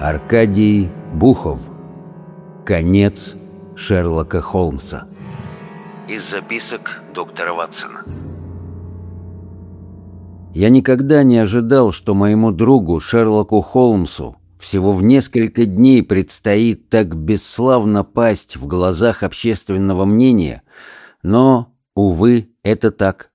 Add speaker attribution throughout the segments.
Speaker 1: Аркадий Бухов. Конец Шерлока Холмса. Из записок доктора Ватсона. Я никогда не ожидал, что моему другу Шерлоку Холмсу всего в несколько дней предстоит так бесславно пасть в глазах общественного мнения, но, увы, это так.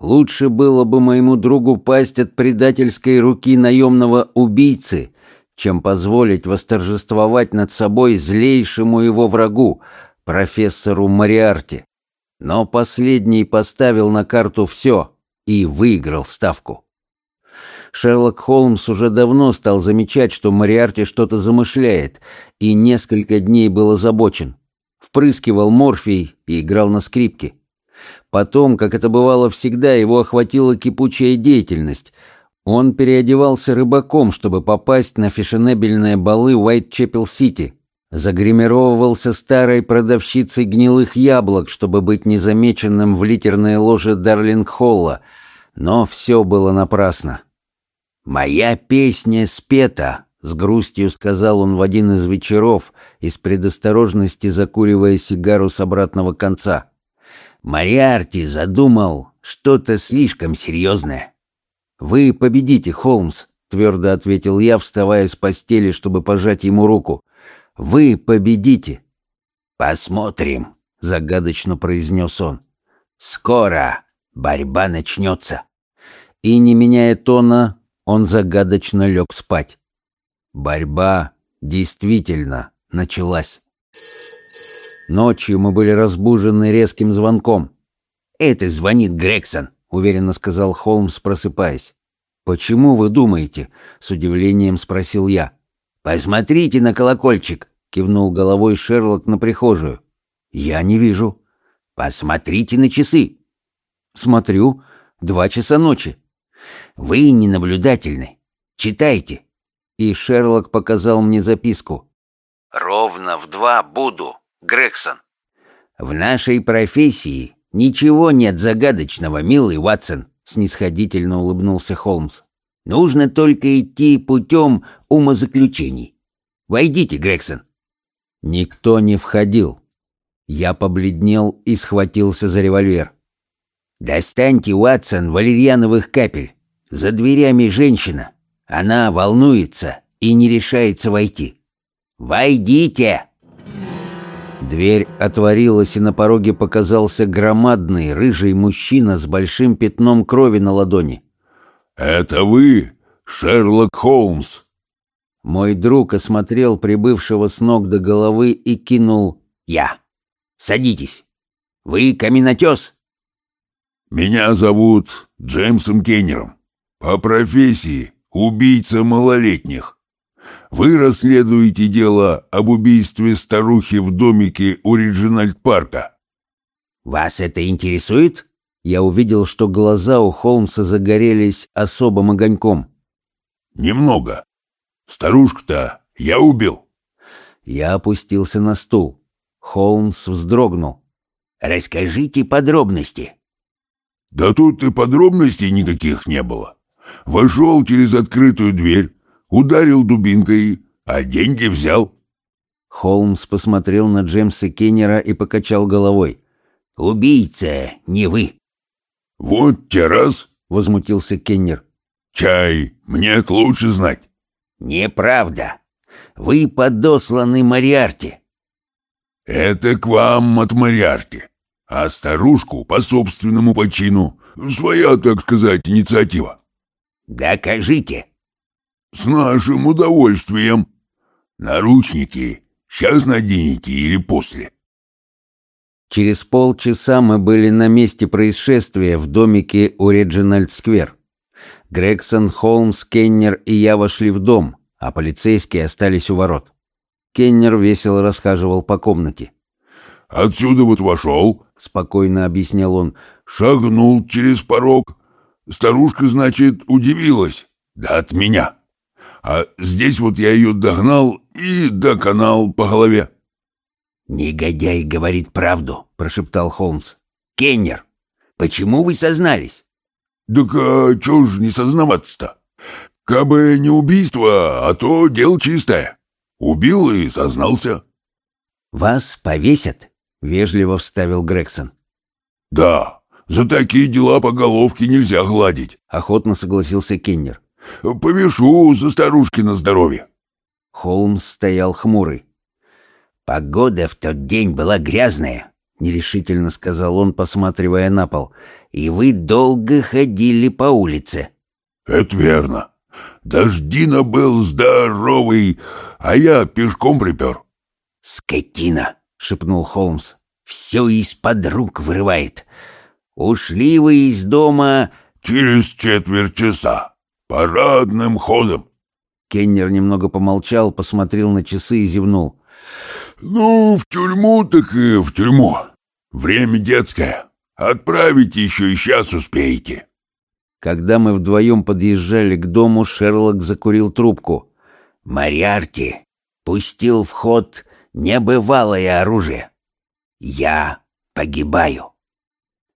Speaker 1: Лучше было бы моему другу пасть от предательской руки наемного убийцы, чем позволить восторжествовать над собой злейшему его врагу, профессору Мариарти. Но последний поставил на карту все и выиграл ставку. Шерлок Холмс уже давно стал замечать, что Мариарти что-то замышляет, и несколько дней был озабочен. Впрыскивал морфий и играл на скрипке. Потом, как это бывало всегда, его охватила кипучая деятельность, он переодевался рыбаком, чтобы попасть на фешенебельные балы Уайт-Чепел-Сити. Загримировывался старой продавщицей гнилых яблок, чтобы быть незамеченным в литерной ложе Дарлинг-Холла. Но все было напрасно. «Моя песня спета», — с грустью сказал он в один из вечеров, из предосторожности закуривая сигару с обратного конца. «Мариарти задумал что-то слишком серьезное». «Вы победите, Холмс», — твердо ответил я, вставая с постели, чтобы пожать ему руку. «Вы победите». «Посмотрим», — загадочно произнес он. «Скоро борьба начнется». И, не меняя тона, он загадочно лег спать. Борьба действительно началась. Ночью мы были разбужены резким звонком. «Это звонит Грегсон», — уверенно сказал Холмс, просыпаясь. «Почему вы думаете?» — с удивлением спросил я. «Посмотрите на колокольчик!» — кивнул головой Шерлок на прихожую. «Я не вижу». «Посмотрите на часы!» «Смотрю. Два часа ночи». «Вы не наблюдательны. Читайте». И Шерлок показал мне записку. «Ровно в два буду, Грегсон. В нашей профессии «Ничего нет загадочного, милый Ватсон», — снисходительно улыбнулся Холмс. «Нужно только идти путем умозаключений. Войдите, Грегсон». Никто не входил. Я побледнел и схватился за револьвер. «Достаньте, Уатсон, валерьяновых капель. За дверями женщина. Она волнуется и не решается войти. Войдите!» Дверь отворилась, и на пороге показался громадный, рыжий мужчина с большим пятном крови на ладони.
Speaker 2: «Это вы, Шерлок Холмс?»
Speaker 1: Мой друг осмотрел прибывшего с ног до головы и кинул «Я». «Садитесь. Вы каменотес?»
Speaker 2: «Меня зовут Джеймсом Кеннером. По профессии убийца малолетних». Вы расследуете дело об убийстве старухи в домике у Риджинальд-парка».
Speaker 1: «Вас это интересует?» Я увидел, что глаза у Холмса загорелись особым огоньком.
Speaker 2: «Немного. Старушку-то я убил».
Speaker 1: Я опустился на стул. Холмс вздрогнул. «Расскажите подробности».
Speaker 2: «Да тут и подробностей никаких не было. Вошел через открытую дверь, ударил дубинкой, а деньги взял.
Speaker 1: Холмс посмотрел на Джеймса Кеннера и покачал головой. «Убийца, не вы!»
Speaker 2: «Вот те раз!»
Speaker 1: — возмутился Кеннер.
Speaker 2: «Чай, мне лучше знать!»
Speaker 1: «Неправда! Вы подосланы Мариарте!»
Speaker 2: «Это к вам от Мариарте, а старушку по собственному почину. Своя, так сказать, инициатива».
Speaker 1: «Докажите!»
Speaker 2: «С нашим удовольствием. Наручники сейчас наденете или после?»
Speaker 1: Через полчаса мы были на месте происшествия в домике у Реджинальд-сквер. Грегсон, Холмс, Кеннер и я вошли в дом, а полицейские остались у ворот. Кеннер весело расхаживал по комнате.
Speaker 2: «Отсюда вот вошел», —
Speaker 1: спокойно объяснял он, —
Speaker 2: «шагнул через порог. Старушка, значит, удивилась. Да от меня». А здесь вот я ее догнал и доконал по голове.
Speaker 1: «Негодяй говорит правду», — прошептал Холмс. «Кеннер, почему вы сознались?»
Speaker 2: «Так а чего ж не сознаваться-то? Кабы не убийство, а то дело чистое. Убил и сознался».
Speaker 1: «Вас повесят?» — вежливо вставил Грегсон.
Speaker 2: «Да, за такие дела по головке нельзя гладить», —
Speaker 1: охотно согласился Кеннер.
Speaker 2: Повешу за старушки на здоровье.
Speaker 1: Холмс стоял хмурый. «Погода в тот день была грязная», — нерешительно сказал он, посматривая на пол. «И вы долго ходили по улице».
Speaker 2: «Это верно. Дождина был здоровый, а я пешком припер».
Speaker 1: «Скотина», — шепнул Холмс, — «все из-под рук вырывает. Ушли вы из дома...»
Speaker 2: «Через четверть часа», «Парадным ходом!»
Speaker 1: Кеннер немного помолчал, посмотрел на часы и зевнул.
Speaker 2: «Ну, в тюрьму так и в тюрьму. Время детское. Отправите еще и сейчас успеете».
Speaker 1: Когда мы вдвоем подъезжали к дому, Шерлок закурил трубку. «Мариарти пустил в ход небывалое оружие. Я погибаю».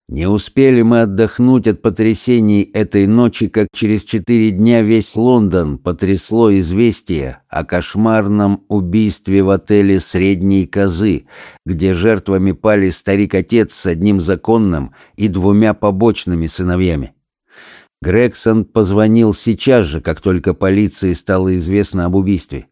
Speaker 1: Не успели мы отдохнуть от потрясений этой ночи, как через четыре дня весь Лондон потрясло известие о кошмарном убийстве в отеле «Средней козы», где жертвами пали старик-отец с одним законным и двумя побочными сыновьями. Грегсон позвонил сейчас же, как только полиции стало известно об убийстве.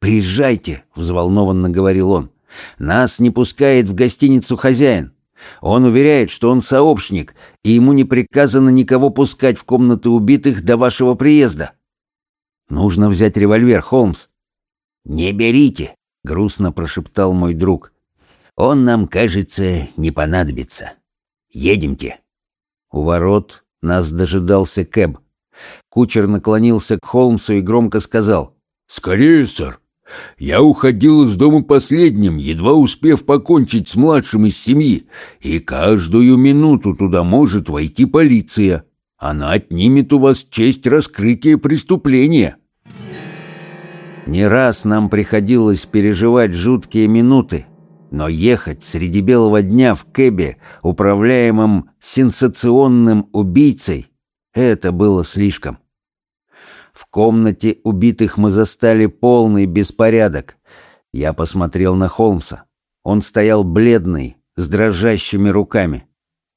Speaker 1: «Приезжайте!» — взволнованно говорил он. «Нас не пускает в гостиницу хозяин. Он уверяет, что он сообщник, и ему не приказано никого пускать в комнаты убитых до вашего приезда. Нужно взять револьвер, Холмс. Не берите, грустно прошептал мой друг. Он нам, кажется, не понадобится. Едемте. У ворот нас дожидался Кэб. Кучер наклонился к Холмсу и громко сказал.
Speaker 2: «Скорее, сэр! Я уходил из дома последним, едва успев покончить с младшим из семьи, и каждую минуту туда может войти полиция. Она отнимет у вас честь раскрытия преступления.
Speaker 1: Не раз нам приходилось переживать жуткие минуты, но ехать среди белого дня в кэбе, управляемом сенсационным убийцей, это было слишком. В комнате убитых мы застали полный беспорядок. Я посмотрел на Холмса. Он стоял бледный, с дрожащими руками.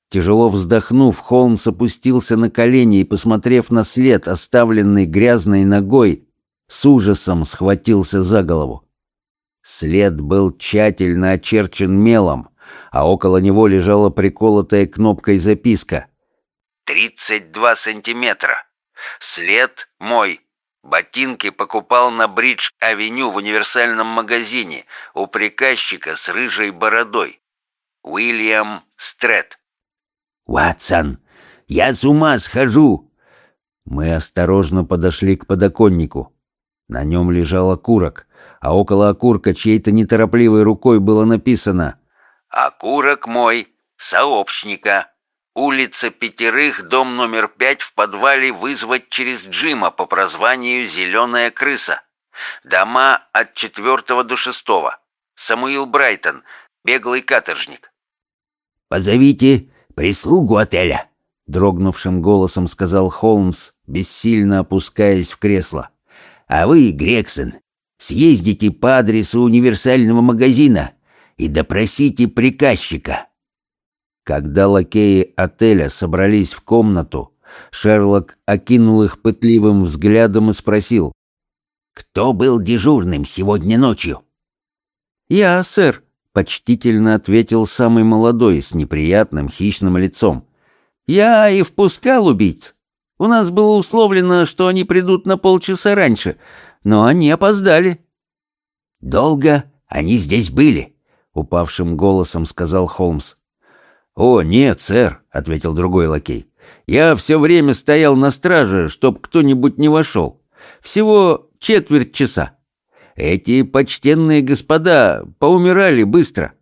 Speaker 1: Тяжело вздохнув, Холмс опустился на колени и, посмотрев на след, оставленный грязной ногой, с ужасом схватился за голову. След был тщательно очерчен мелом, а около него лежала приколотая кнопкой записка. «32 сантиметра. След мой. Ботинки покупал на Бридж-авеню в универсальном магазине у приказчика с рыжей бородой. Уильям Стрет. «Ватсон, я с ума схожу!» Мы осторожно подошли к подоконнику. На нем лежал окурок, а около окурка чьей-то неторопливой рукой было написано «Окурок мой, сообщника». Улица Пятерых, дом номер пять, в подвале вызвать через Джима по прозванию «Зеленая крыса». Дома от четвертого до шестого. Самуил Брайтон, беглый каторжник. «Позовите прислугу отеля», — дрогнувшим голосом сказал Холмс, бессильно опускаясь в кресло. «А вы, Грексон, съездите по адресу универсального магазина и допросите приказчика». Когда лакеи отеля собрались в комнату, Шерлок окинул их пытливым взглядом и спросил. «Кто был дежурным сегодня ночью?» «Я, сэр», — почтительно ответил самый молодой с неприятным хищным лицом. «Я и впускал убийц. У нас было условлено, что они придут на полчаса раньше, но они опоздали». «Долго они здесь были», — упавшим голосом сказал Холмс. «О, нет, сэр», — ответил другой лакей. «Я все время стоял на страже, чтоб кто-нибудь не вошел. Всего четверть часа. Эти почтенные господа поумирали быстро».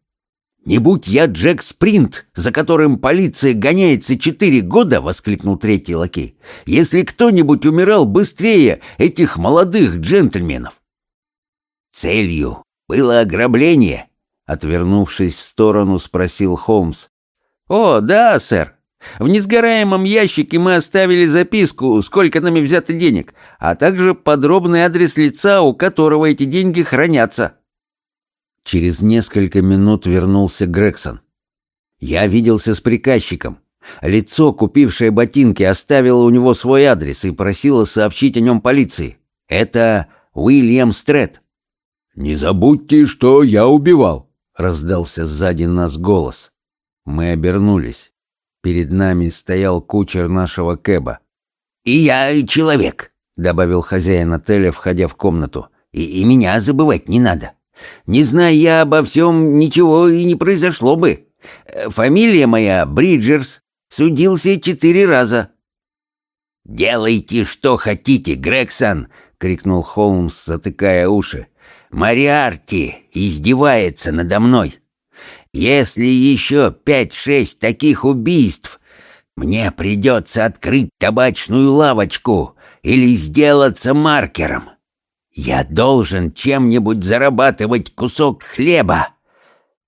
Speaker 1: «Не будь я Джек Спринт, за которым полиция гоняется четыре года!» — воскликнул третий лакей. «Если кто-нибудь умирал быстрее этих молодых джентльменов!» «Целью было ограбление!» — отвернувшись в сторону, спросил Холмс. «О, да, сэр. В несгораемом ящике мы оставили записку, сколько нами взято денег, а также подробный адрес лица, у которого эти деньги хранятся». Через несколько минут вернулся Грегсон. Я виделся с приказчиком. Лицо, купившее ботинки, оставило у него свой адрес и просило сообщить о нем полиции. Это Уильям Стрет.
Speaker 2: «Не забудьте, что я убивал», —
Speaker 1: раздался сзади нас голос. Мы обернулись. Перед нами стоял кучер нашего Кэба.
Speaker 3: «И я человек», — добавил хозяин отеля, входя в комнату. «И, «И меня забывать не надо. Не зная я обо всем, ничего и не произошло бы. Э, фамилия моя Бриджерс. Судился четыре раза». «Делайте, что хотите, Грегсон!» — крикнул Холмс, затыкая уши. «Мариарти издевается надо мной!» Если еще пять-шесть таких убийств, мне придется открыть табачную лавочку или сделаться маркером. Я должен чем-нибудь зарабатывать кусок хлеба.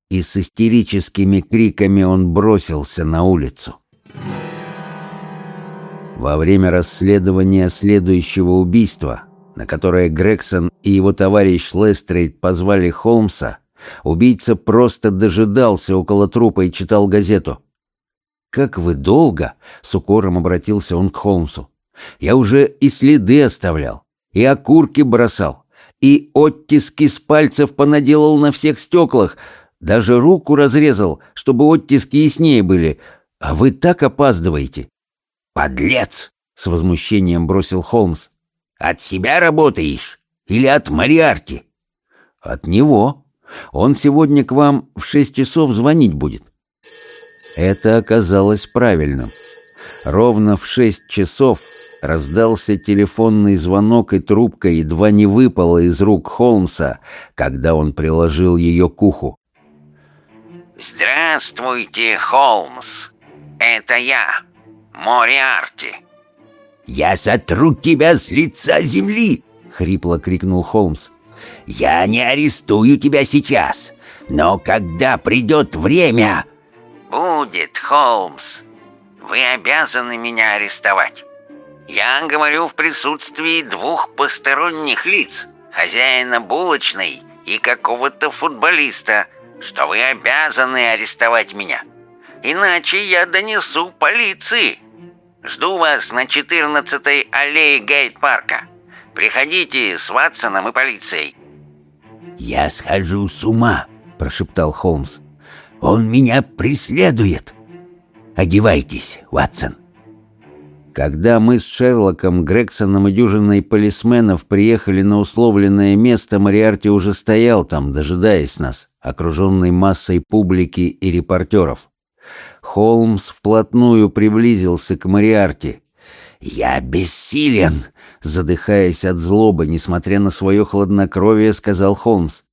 Speaker 1: И с истерическими криками он бросился на улицу. Во время расследования следующего убийства, на которое Грегсон и его товарищ Лестрейд позвали Холмса, Убийца просто дожидался около трупа и читал газету. «Как вы долго!» — с укором обратился он к Холмсу. «Я уже и следы оставлял, и окурки бросал, и оттиски с пальцев понаделал на всех стеклах, даже руку разрезал, чтобы оттиски яснее были. А вы так опаздываете!»
Speaker 3: «Подлец!» — с возмущением бросил Холмс. «От себя работаешь или от мариарки?
Speaker 1: «От него», он сегодня к вам в шесть часов звонить будет». Это оказалось правильным. Ровно в шесть часов раздался телефонный звонок, и трубка едва не выпала из рук Холмса, когда он приложил ее к уху.
Speaker 4: «Здравствуйте, Холмс! Это я, Мориарти!»
Speaker 3: «Я сотру тебя с лица земли!» — хрипло крикнул Холмс. Я не арестую тебя сейчас, но когда придет время...»
Speaker 4: «Будет, Холмс. Вы обязаны меня арестовать. Я говорю в присутствии двух посторонних лиц, хозяина булочной и какого-то футболиста, что вы обязаны арестовать меня. Иначе я донесу полиции. Жду вас на 14-й аллее Гейт-парка». Приходите с Ватсоном и полицией».
Speaker 3: «Я схожу с ума», — прошептал Холмс. «Он меня преследует!» «Одевайтесь, Ватсон!»
Speaker 1: Когда мы с Шерлоком, Грексоном и дюжиной полисменов приехали на условленное место, Мариарти уже стоял там, дожидаясь нас, окруженный массой публики и репортеров. Холмс вплотную приблизился к Мариарти,
Speaker 3: «Я бессилен!»
Speaker 1: — задыхаясь от злобы, несмотря на свое хладнокровие, сказал Холмс.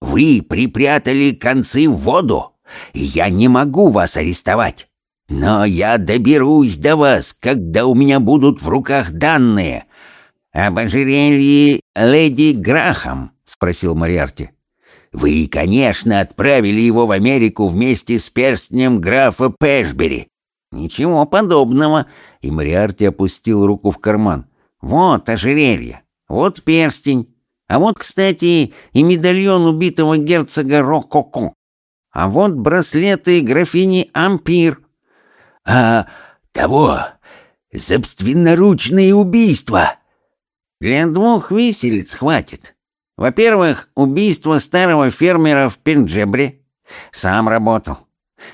Speaker 3: «Вы припрятали концы в воду! Я не могу вас арестовать!» «Но я доберусь до вас, когда у меня будут в руках данные!» «Об ожерелье леди Грахам?» — спросил Мариарти. «Вы, конечно, отправили его в Америку вместе с перстнем графа Пэшбери.
Speaker 1: «Ничего подобного!» И Мариарти опустил руку в карман. «Вот ожерелье! Вот перстень! А вот, кстати, и медальон убитого герцога Рококо! А вот браслеты графини Ампир!»
Speaker 3: «А того! Собственноручные убийства!»
Speaker 1: «Для двух виселиц хватит. Во-первых, убийство старого фермера в Пенджебре. Сам работал.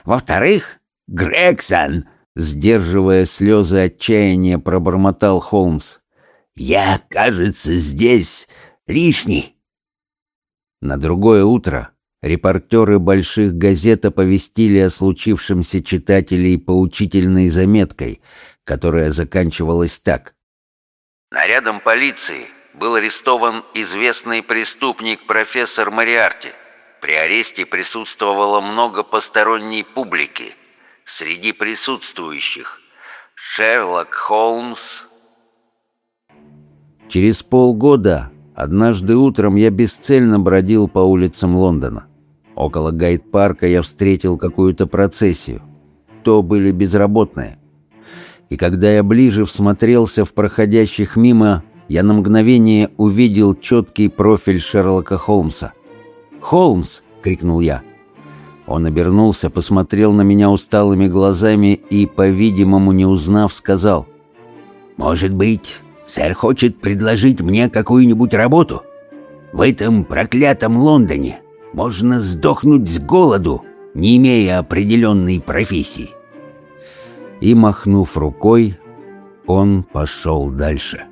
Speaker 1: Во-вторых,
Speaker 3: Грегсон
Speaker 1: Сдерживая слезы отчаяния, пробормотал Холмс.
Speaker 3: «Я, кажется, здесь лишний».
Speaker 1: На другое утро репортеры больших газет оповестили о случившемся читателей поучительной заметкой, которая заканчивалась так.
Speaker 5: «Нарядом полиции был арестован известный преступник профессор Мариарти. При аресте присутствовало много посторонней публики среди присутствующих. Шерлок Холмс.
Speaker 1: Через полгода, однажды утром, я бесцельно бродил по улицам Лондона. Около гайд-парка я встретил какую-то процессию. То были безработные. И когда я ближе всмотрелся в проходящих мимо, я на мгновение увидел четкий профиль Шерлока Холмса. «Холмс!» — крикнул я. Он обернулся, посмотрел на меня усталыми глазами и, по-видимому, не узнав, сказал.
Speaker 3: «Может быть, сэр хочет предложить мне какую-нибудь работу? В этом проклятом Лондоне можно сдохнуть с голоду, не имея определенной профессии».
Speaker 1: И, махнув рукой, он пошел дальше.